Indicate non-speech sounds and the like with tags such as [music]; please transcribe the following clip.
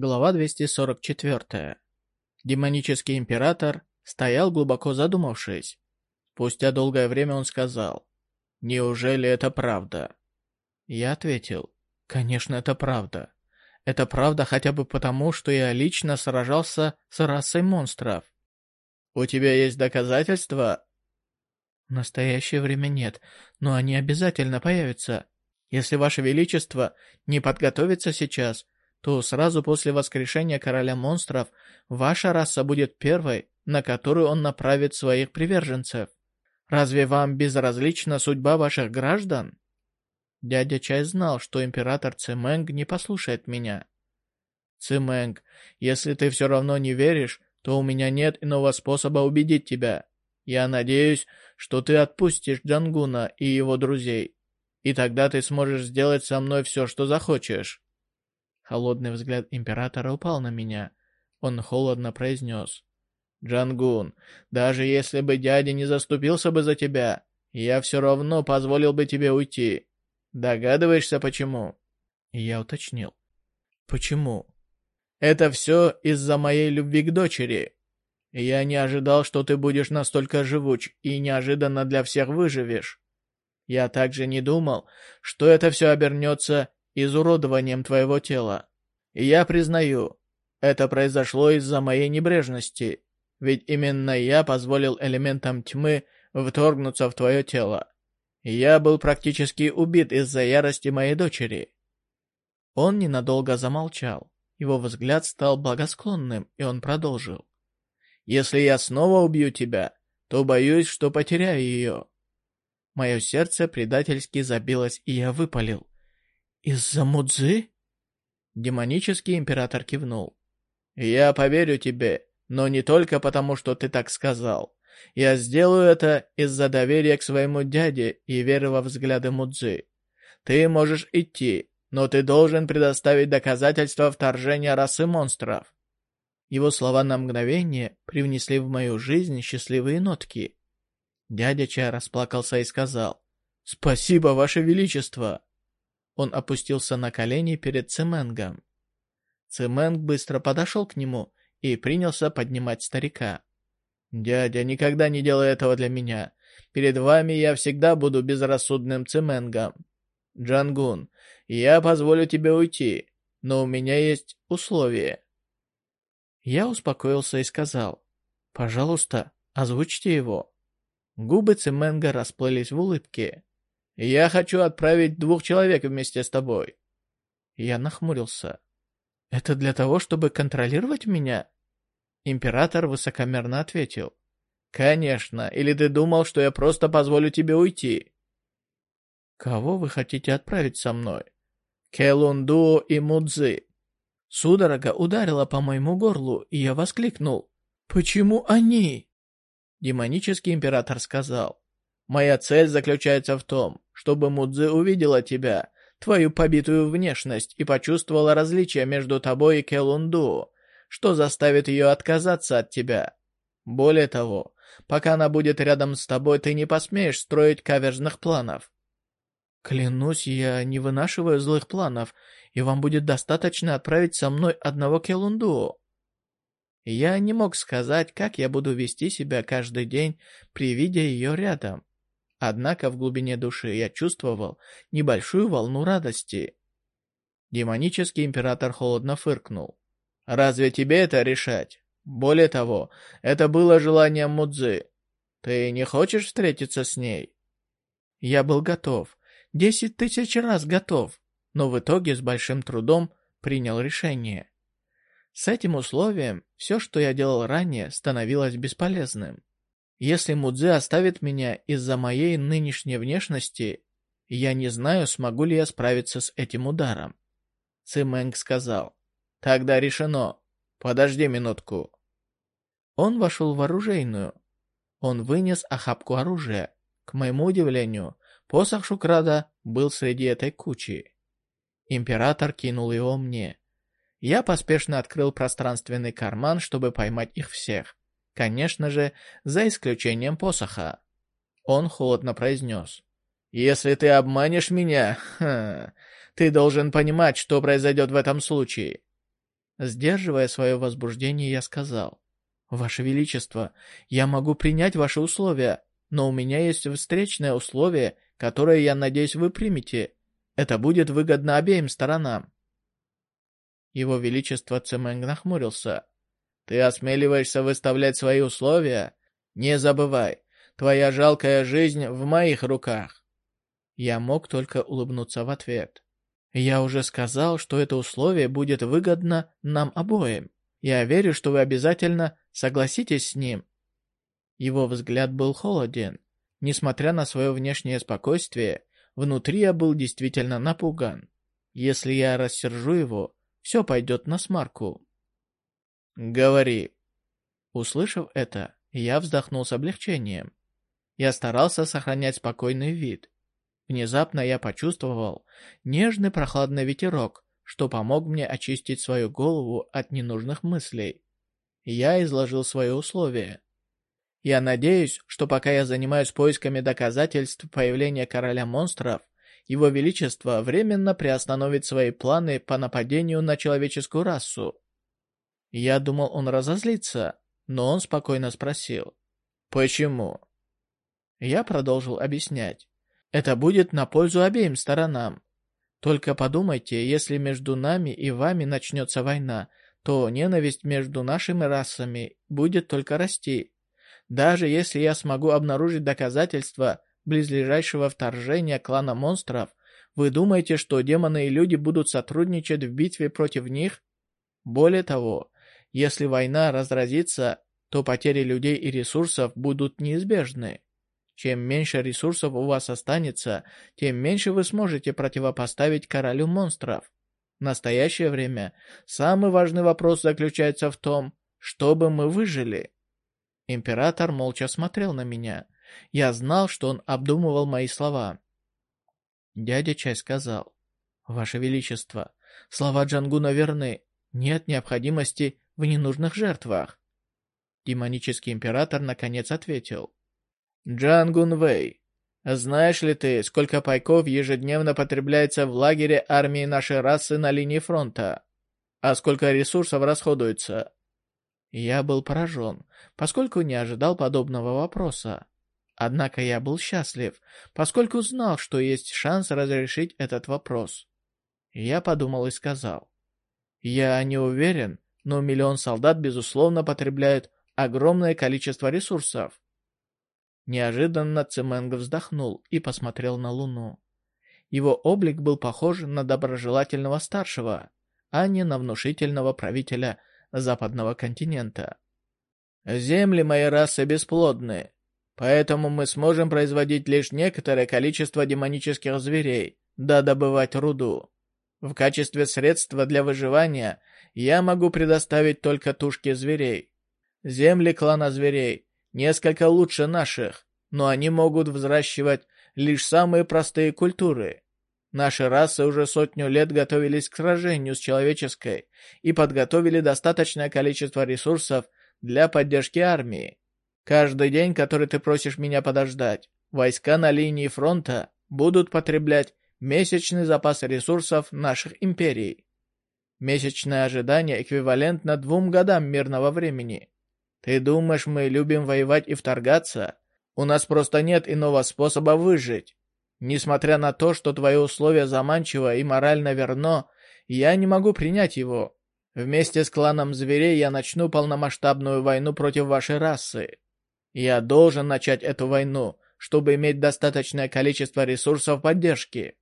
Глава 244. Демонический император стоял глубоко задумавшись. Спустя долгое время он сказал, «Неужели это правда?» Я ответил, «Конечно, это правда. Это правда хотя бы потому, что я лично сражался с расой монстров». «У тебя есть доказательства?» «В настоящее время нет, но они обязательно появятся. Если Ваше Величество не подготовится сейчас, то сразу после воскрешения короля монстров ваша раса будет первой, на которую он направит своих приверженцев. Разве вам безразлична судьба ваших граждан? Дядя Чай знал, что император Цимэнг не послушает меня. Цимэнг, если ты все равно не веришь, то у меня нет иного способа убедить тебя. Я надеюсь, что ты отпустишь Джангуна и его друзей, и тогда ты сможешь сделать со мной все, что захочешь. Холодный взгляд императора упал на меня. Он холодно произнес. «Джангун, даже если бы дядя не заступился бы за тебя, я все равно позволил бы тебе уйти. Догадываешься, почему?» Я уточнил. «Почему?» «Это все из-за моей любви к дочери. Я не ожидал, что ты будешь настолько живуч и неожиданно для всех выживешь. Я также не думал, что это все обернется изуродованием твоего тела. Я признаю, это произошло из-за моей небрежности, ведь именно я позволил элементам тьмы вторгнуться в твое тело. Я был практически убит из-за ярости моей дочери». Он ненадолго замолчал. Его взгляд стал благосклонным, и он продолжил. «Если я снова убью тебя, то боюсь, что потеряю ее». Мое сердце предательски забилось, и я выпалил. «Из-за Мудзы?» Демонический император кивнул. «Я поверю тебе, но не только потому, что ты так сказал. Я сделаю это из-за доверия к своему дяде и веры во взгляды Мудзы. Ты можешь идти, но ты должен предоставить доказательства вторжения расы монстров». Его слова на мгновение привнесли в мою жизнь счастливые нотки. Дядя Ча расплакался и сказал, «Спасибо, Ваше Величество!» Он опустился на колени перед Цеменгом. Цеменг быстро подошел к нему и принялся поднимать старика. «Дядя, никогда не делай этого для меня. Перед вами я всегда буду безрассудным Цеменгом. Джангун, я позволю тебе уйти, но у меня есть условие». Я успокоился и сказал, «Пожалуйста, озвучьте его». Губы Цеменга расплылись в улыбке. «Я хочу отправить двух человек вместе с тобой». Я нахмурился. «Это для того, чтобы контролировать меня?» Император высокомерно ответил. «Конечно, или ты думал, что я просто позволю тебе уйти?» «Кого вы хотите отправить со мной?» «Келунду и Мудзи». Судорога ударила по моему горлу, и я воскликнул. «Почему они?» Демонический император сказал. Моя цель заключается в том, чтобы Мудзи увидела тебя, твою побитую внешность и почувствовала различие между тобой и Келунду, что заставит ее отказаться от тебя. Более того, пока она будет рядом с тобой, ты не посмеешь строить каверзных планов. Клянусь, я не вынашиваю злых планов, и вам будет достаточно отправить со мной одного Келунду. Я не мог сказать, как я буду вести себя каждый день при виде ее рядом. Однако в глубине души я чувствовал небольшую волну радости. Демонический император холодно фыркнул. «Разве тебе это решать? Более того, это было желанием Мудзы. Ты не хочешь встретиться с ней?» Я был готов. Десять тысяч раз готов. Но в итоге с большим трудом принял решение. С этим условием все, что я делал ранее, становилось бесполезным. Если Мудзе оставит меня из-за моей нынешней внешности, я не знаю, смогу ли я справиться с этим ударом. Цимэнг сказал. Тогда решено. Подожди минутку. Он вошел в оружейную. Он вынес охапку оружия. К моему удивлению, посох Шукрада был среди этой кучи. Император кинул его мне. Я поспешно открыл пространственный карман, чтобы поймать их всех. Конечно же, за исключением посоха. Он холодно произнес. «Если ты обманешь меня, [laughs] ха, ты должен понимать, что произойдет в этом случае». Сдерживая свое возбуждение, я сказал. «Ваше Величество, я могу принять ваши условия, но у меня есть встречное условие, которое, я надеюсь, вы примете. Это будет выгодно обеим сторонам». Его Величество Цемэнг нахмурился. «Ты осмеливаешься выставлять свои условия? Не забывай, твоя жалкая жизнь в моих руках». Я мог только улыбнуться в ответ. «Я уже сказал, что это условие будет выгодно нам обоим. Я верю, что вы обязательно согласитесь с ним». Его взгляд был холоден. Несмотря на свое внешнее спокойствие, внутри я был действительно напуган. Если я рассержу его, все пойдет на смарку. «Говори». Услышав это, я вздохнул с облегчением. Я старался сохранять спокойный вид. Внезапно я почувствовал нежный прохладный ветерок, что помог мне очистить свою голову от ненужных мыслей. Я изложил свои условия. Я надеюсь, что пока я занимаюсь поисками доказательств появления короля монстров, его Величество временно приостановит свои планы по нападению на человеческую расу. Я думал, он разозлится, но он спокойно спросил. «Почему?» Я продолжил объяснять. «Это будет на пользу обеим сторонам. Только подумайте, если между нами и вами начнется война, то ненависть между нашими расами будет только расти. Даже если я смогу обнаружить доказательства близлежащего вторжения клана монстров, вы думаете, что демоны и люди будут сотрудничать в битве против них? Более того, если война разразится, то потери людей и ресурсов будут неизбежны. Чем меньше ресурсов у вас останется, тем меньше вы сможете противопоставить королю монстров. В настоящее время самый важный вопрос заключается в том, чтобы мы выжили. Император молча смотрел на меня. Я знал, что он обдумывал мои слова. Дядя Чай сказал, «Ваше Величество, слова Джангуна верны. Нет необходимости в ненужных жертвах». Демонический император наконец ответил, «Джангун Вэй, знаешь ли ты, сколько пайков ежедневно потребляется в лагере армии нашей расы на линии фронта? А сколько ресурсов расходуется?» Я был поражен, поскольку не ожидал подобного вопроса. Однако я был счастлив, поскольку знал, что есть шанс разрешить этот вопрос. Я подумал и сказал. Я не уверен, но миллион солдат, безусловно, потребляют огромное количество ресурсов. Неожиданно Цеменг вздохнул и посмотрел на Луну. Его облик был похож на доброжелательного старшего, а не на внушительного правителя западного континента. «Земли моей расы бесплодны, Поэтому мы сможем производить лишь некоторое количество демонических зверей, да добывать руду. В качестве средства для выживания я могу предоставить только тушки зверей. Земли клана зверей несколько лучше наших, но они могут взращивать лишь самые простые культуры. Наши расы уже сотню лет готовились к сражению с человеческой и подготовили достаточное количество ресурсов для поддержки армии. Каждый день, который ты просишь меня подождать, войска на линии фронта будут потреблять месячный запас ресурсов наших империй. Месячное ожидание эквивалентно двум годам мирного времени. Ты думаешь, мы любим воевать и вторгаться? У нас просто нет иного способа выжить. Несмотря на то, что твои условия заманчиво и морально верно, я не могу принять его. Вместе с кланом зверей я начну полномасштабную войну против вашей расы. Я должен начать эту войну, чтобы иметь достаточное количество ресурсов поддержки.